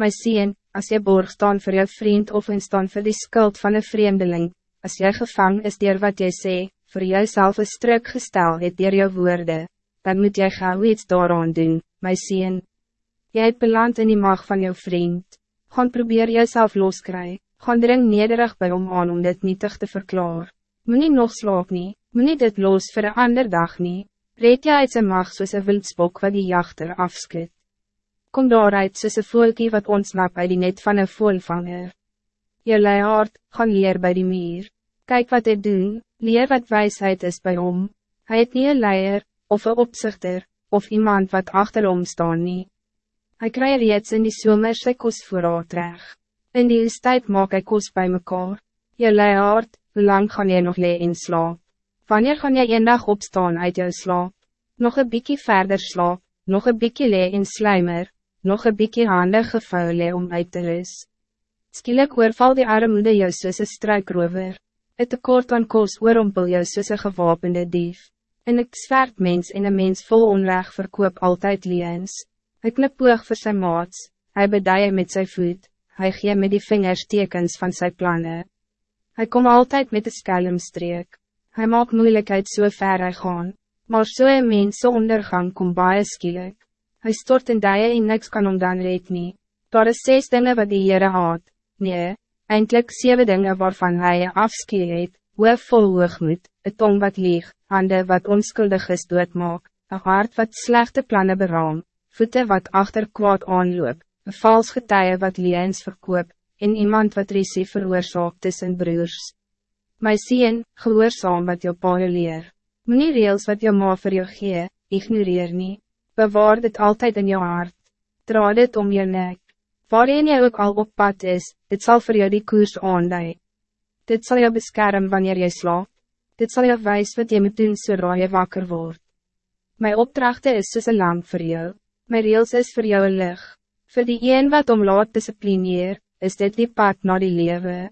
My sien, als je borg staan voor je vriend of in staan voor die skuld van een vreemdeling, als jij gevangen is dier wat jij zei, voor jouzelf een struk gestel het dier jou woorden, dan moet jij gauw iets daaraan doen, my sien. Jy het beland in die mag van jou vriend, gaan probeer jouself loskry, gaan dring nederig bij om aan om dit nietig te verklaar. Moet nie nog slaap nie, moet nie dit los voor een ander dag nie, red jy uit sy mag soos een wildspok wat die jachter afskit. Kom daaruit soos een voelkie wat ontsnap uit die net van een voelvanger. Je leihaard, gaan leer bij die meer. Kijk wat hij doen, leer wat wijsheid is bij hom. Hij het niet een leier, of een opzichter, of iemand wat achterom staan nie. Hij krijgt reeds in die zomer sy kos voorraad reg. In die tijd maak hy kos bij mekaar. Je leihaard, hoe lang gaan jy nog lee in slaap? Wanneer gaan jy een dag opstaan uit jou slaap? Nog een bykie verder slaap, nog een bykie lee in slijmer, nog een bykie hande gevou lee om uit te rus. Skielik oorval die armoede jou soos een struikrover. Het tekort aan kos oorompel jou soos een gewapende dief. En ik zwart mens en een mens vol onrecht verkoop altijd liens. Hij knip boog voor zijn maats, hij bedije met zijn voet, hij gee met die vingers tekens van zijn plannen. Hij komt altijd met de skelmstreek. Hij maakt moeilijkheid zo so ver hij gaan, maar zo so een mens ondergang kom baie skielik. Hij stort in die en niks kan om dan red nie. Daar is zes dingen wat die Heere haat, nee, eindelijk zeven dingen waarvan hij je afskeer het, hoof vol hoogmoed, een tong wat lieg, handen wat onschuldig is doodmaak, een hart wat slechte plannen beraam, voeten wat achter kwaad aanloop, een vals getuie wat liens verkoop, en iemand wat risie veroorzaak tussen broers. My sien, gehoorzaam wat jou paare leer. Meneer reels wat jou ma vir jou gee, ignoreer nie. Bewaar dit altijd in jou hart. Dra dit om je nek. Waarin jy ook al op pad is, dit zal voor jou die koers aandui. Dit zal jou beschermen wanneer jy slaap. Dit zal jou wijs wat jy moet doen zodra je wakker wordt. Mijn opdrachten is soos een lamp voor jou. Mijn reels is voor jou een licht. Voor die een wat om laat disciplineer, is dit die pad naar die lewe.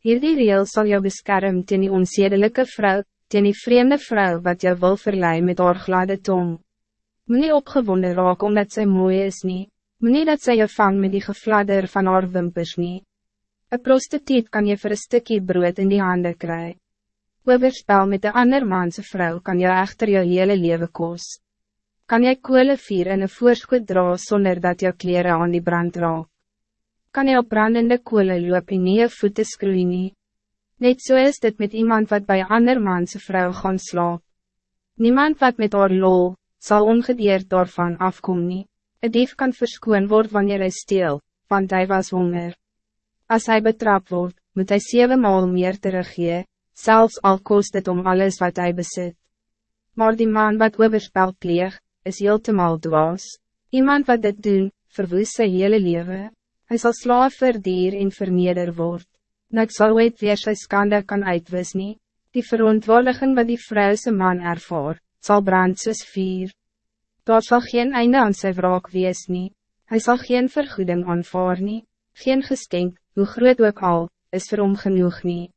Hierdie reels zal jou beschermen teen die onzedelijke vrouw, teen die vreemde vrouw wat jou wil verleiden met haar gladde tong. Moet nie opgewonden raak omdat zij mooi is nie, moet nie dat sy jou vang met die gefladder van haar wimpers nie. Een prostituut kan je voor een stukje brood in die handen krijgen. Oberspel met de ander manse vrouw kan je echter jou hele leven koos. Kan jy koele vier in een voorschoot dra zonder dat jou kleren aan die brand raak. Kan jy op brandende koele loop en nie jou voete skroei nie. Net so is dit met iemand wat bij ander manse vrouw gaan slaap. Niemand wat met haar lol, zal ongedeerd daarvan afkomen. nie. Een dief kan verskoon word wanneer hij steel, want hij was honger. Als hij betrapt wordt, moet hij zeven maal meer teruggee, zelfs al kost het om alles wat hij bezit. Maar die man wat overspel pleeg, is heel te mal dwaas. Iemand wat dit doen, verwoest sy hele leven. Hij zal slaaf verdier en verneder word. Niks zal ooit weer sy skande kan uitwis nie. Die verontwaardiging wat die vrouwse man ervaar, zal brand soos vier. Daar zal geen einde aan zijn wraak wees nie. Hy sal geen vergoeding aanvaar nie. Geen geskenk, hoe groot ook al, is vir hom genoeg nie.